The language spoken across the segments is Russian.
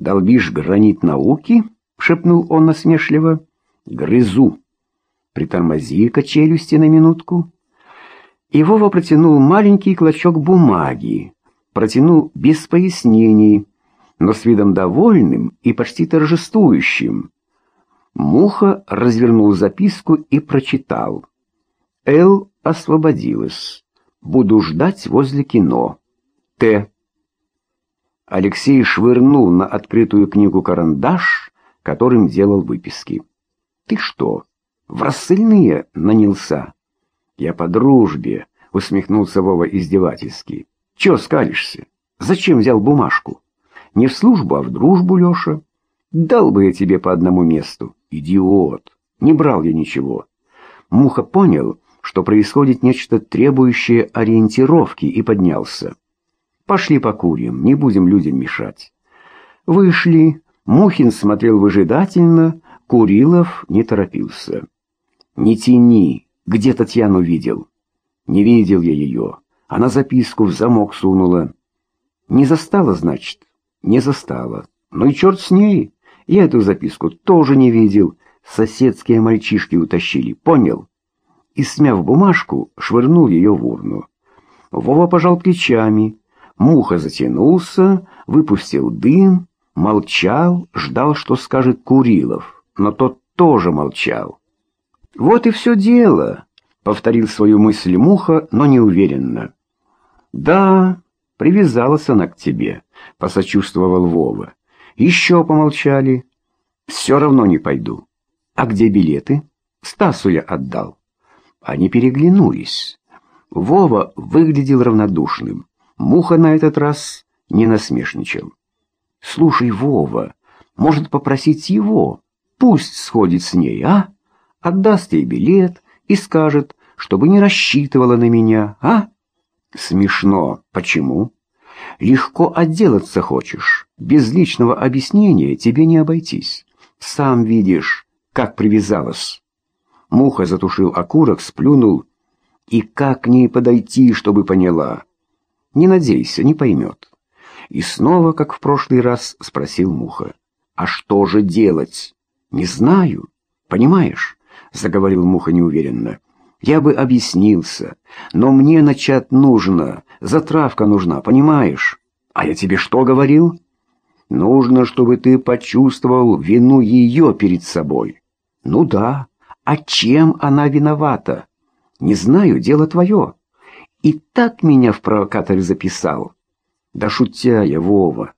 «Долбишь гранит науки?» — шепнул он насмешливо. «Грызу. Притормози-ка челюсти на минутку». И Вова протянул маленький клочок бумаги, протянул без пояснений, но с видом довольным и почти торжествующим. Муха развернул записку и прочитал. «Эл освободилась. Буду ждать возле кино. Т». Алексей швырнул на открытую книгу карандаш, которым делал выписки. «Ты что, в рассыльные нанялся?» «Я по дружбе», — усмехнулся Вова издевательски. «Чё скалишься? Зачем взял бумажку? Не в службу, а в дружбу, Лёша. Дал бы я тебе по одному месту. Идиот! Не брал я ничего». Муха понял, что происходит нечто требующее ориентировки, и поднялся. «Пошли покурим, не будем людям мешать». Вышли. Мухин смотрел выжидательно, Курилов не торопился. «Не тяни, где Татьяну видел?» «Не видел я ее. Она записку в замок сунула». «Не застала, значит?» «Не застала. Ну и черт с ней. Я эту записку тоже не видел. Соседские мальчишки утащили, понял?» И, смяв бумажку, швырнул ее в урну. Вова пожал плечами. Муха затянулся, выпустил дым, молчал, ждал, что скажет Курилов, но тот тоже молчал. «Вот и все дело», — повторил свою мысль Муха, но неуверенно. «Да, привязалась она к тебе», — посочувствовал Вова. «Еще помолчали. Все равно не пойду. А где билеты?» «Стасу я отдал». Они переглянулись. Вова выглядел равнодушным. Муха на этот раз не насмешничал. «Слушай, Вова, может попросить его? Пусть сходит с ней, а?» отдаст ей билет и скажет, чтобы не рассчитывала на меня, а? Смешно. Почему? Легко отделаться хочешь. Без личного объяснения тебе не обойтись. Сам видишь, как привязалась. Муха затушил окурок, сплюнул. И как к ней подойти, чтобы поняла? Не надейся, не поймет. И снова, как в прошлый раз, спросил Муха. А что же делать? Не знаю. Понимаешь? — заговорил Муха неуверенно. «Я бы объяснился, но мне начать нужно, затравка нужна, понимаешь? А я тебе что говорил? Нужно, чтобы ты почувствовал вину ее перед собой. Ну да, а чем она виновата? Не знаю, дело твое. И так меня в провокаторе записал. Да шутя я, Вова,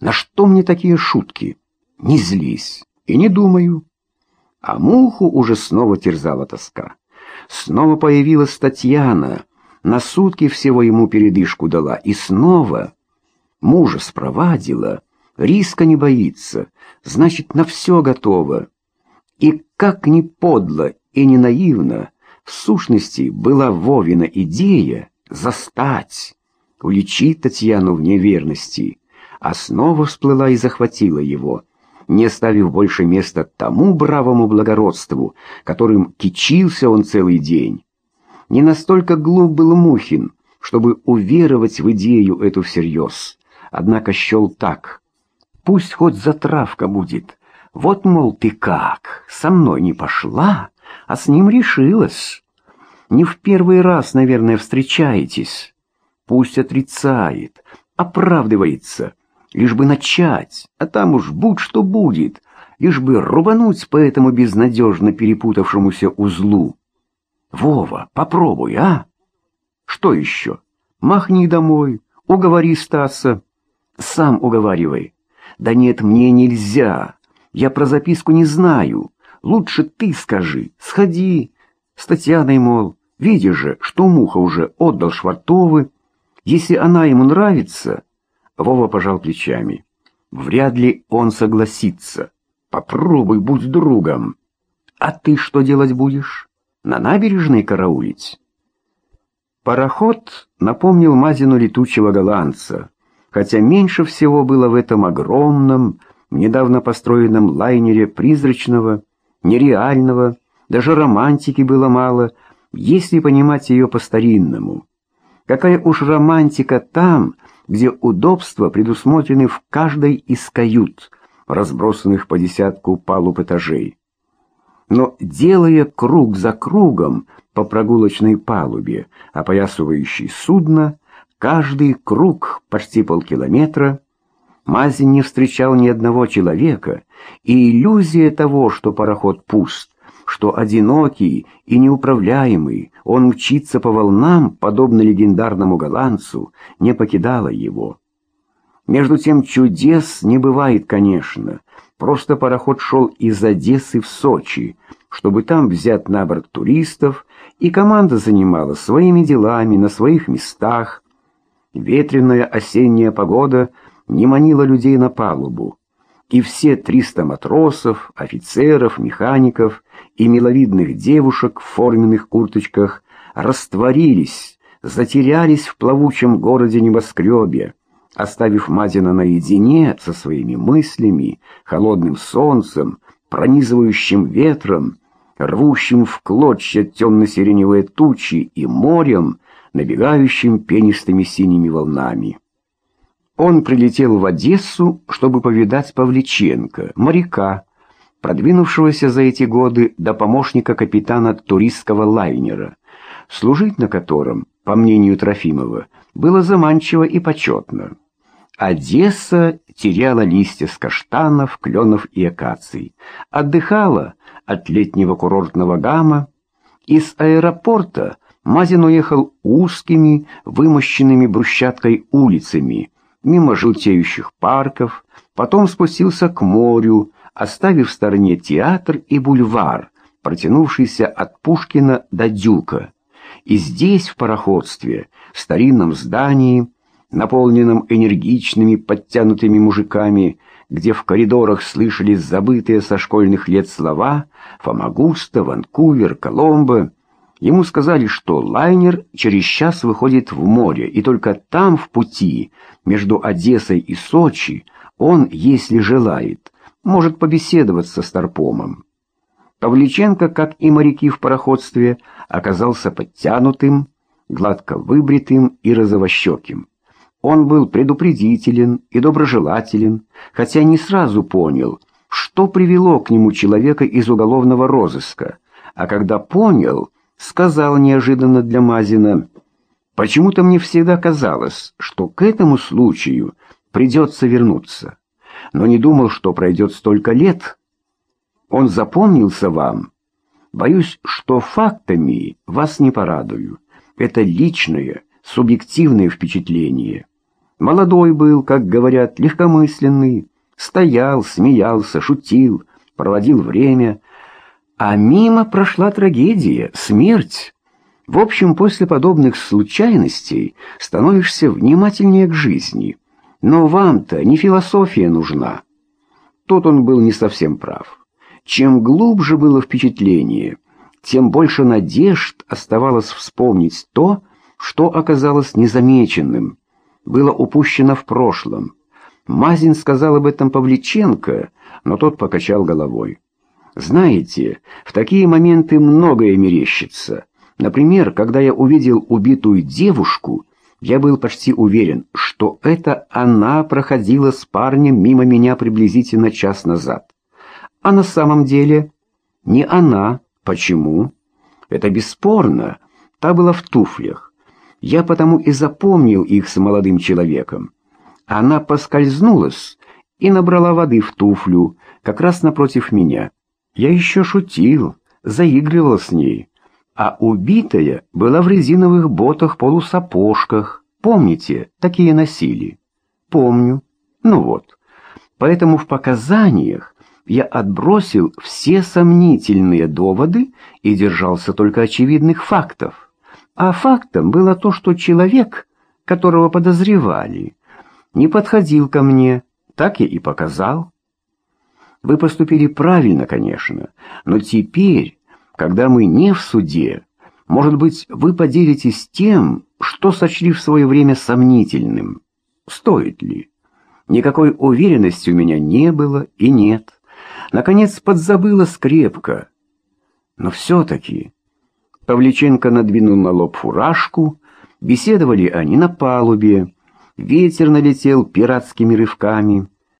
на что мне такие шутки? Не злись и не думаю». А муху уже снова терзала тоска. Снова появилась Татьяна, на сутки всего ему передышку дала, и снова мужа спровадила, риска не боится, значит, на все готово. И как ни подло и не наивно, в сущности, была Вовина идея застать, уличить Татьяну в неверности, а снова всплыла и захватила его — не оставив больше места тому бравому благородству, которым кичился он целый день. Не настолько глуп был Мухин, чтобы уверовать в идею эту всерьез, однако счел так. Пусть хоть затравка будет. Вот, мол, ты как, со мной не пошла, а с ним решилась. Не в первый раз, наверное, встречаетесь. Пусть отрицает, оправдывается, лишь бы начать, а там уж будь что будет, лишь бы рубануть по этому безнадежно перепутавшемуся узлу. Вова, попробуй, а? Что еще? Махни домой, уговори Стаса. Сам уговаривай. Да нет, мне нельзя. Я про записку не знаю. Лучше ты скажи. Сходи. С Татьяной, мол, видишь же, что Муха уже отдал Швартовы. Если она ему нравится, Вова пожал плечами. Вряд ли он согласится. Попробуй, будь другом. А ты что делать будешь? На набережной караулить? Пароход напомнил Мазину летучего голландца, хотя меньше всего было в этом огромном, недавно построенном лайнере призрачного, нереального, даже романтики было мало, если понимать ее по-старинному. Какая уж романтика там, где удобства предусмотрены в каждой из кают, разбросанных по десятку палуб этажей. Но, делая круг за кругом по прогулочной палубе, опоясывающей судно, каждый круг почти полкилометра, Мазин не встречал ни одного человека, и иллюзия того, что пароход пуст, что одинокий и неуправляемый, он мчится по волнам, подобно легендарному голландцу, не покидала его. Между тем чудес не бывает, конечно. Просто пароход шел из Одессы в Сочи, чтобы там взять на борт туристов, и команда занималась своими делами на своих местах. Ветреная осенняя погода не манила людей на палубу и все триста матросов, офицеров, механиков и миловидных девушек в форменных курточках растворились, затерялись в плавучем городе-небоскребе, оставив Мазина наедине со своими мыслями, холодным солнцем, пронизывающим ветром, рвущим в клочья темно-сиреневые тучи и морем, набегающим пенистыми синими волнами. Он прилетел в Одессу, чтобы повидать Павличенко, моряка, продвинувшегося за эти годы до помощника капитана туристского лайнера, служить на котором, по мнению Трофимова, было заманчиво и почетно. Одесса теряла листья с каштанов, кленов и акаций, отдыхала от летнего курортного гамма. Из аэропорта Мазин уехал узкими, вымощенными брусчаткой улицами, мимо желтеющих парков, потом спустился к морю, оставив в стороне театр и бульвар, протянувшийся от Пушкина до Дюка. И здесь, в пароходстве, в старинном здании, наполненном энергичными, подтянутыми мужиками, где в коридорах слышались забытые со школьных лет слова «Фомагуста», «Ванкувер», «Коломбо», Ему сказали, что лайнер через час выходит в море, и только там, в пути, между Одессой и Сочи, он, если желает, может побеседовать со Старпомом. Павличенко, как и моряки в пароходстве, оказался подтянутым, гладко выбритым и розовощеким. Он был предупредителен и доброжелателен, хотя не сразу понял, что привело к нему человека из уголовного розыска, а когда понял, сказал неожиданно для Мазина, «Почему-то мне всегда казалось, что к этому случаю придется вернуться, но не думал, что пройдет столько лет. Он запомнился вам. Боюсь, что фактами вас не порадую. Это личное, субъективное впечатление. Молодой был, как говорят, легкомысленный, стоял, смеялся, шутил, проводил время, а мимо прошла трагедия, смерть. В общем, после подобных случайностей становишься внимательнее к жизни. Но вам-то не философия нужна. Тут он был не совсем прав. Чем глубже было впечатление, тем больше надежд оставалось вспомнить то, что оказалось незамеченным, было упущено в прошлом. Мазин сказал об этом Павличенко, но тот покачал головой. Знаете, в такие моменты многое мерещится. Например, когда я увидел убитую девушку, я был почти уверен, что это она проходила с парнем мимо меня приблизительно час назад. А на самом деле не она. Почему? Это бесспорно. Та была в туфлях. Я потому и запомнил их с молодым человеком. Она поскользнулась и набрала воды в туфлю, как раз напротив меня. Я еще шутил, заигрывал с ней. А убитая была в резиновых ботах-полусапожках. Помните, такие носили? Помню. Ну вот. Поэтому в показаниях я отбросил все сомнительные доводы и держался только очевидных фактов. А фактом было то, что человек, которого подозревали, не подходил ко мне, так я и показал. Вы поступили правильно, конечно, но теперь, когда мы не в суде, может быть, вы поделитесь тем, что сочли в свое время сомнительным. Стоит ли? Никакой уверенности у меня не было и нет. Наконец, подзабыла скрепко. Но все-таки... Павличенко надвинул на лоб фуражку, беседовали они на палубе. ветер налетел пиратскими рывками.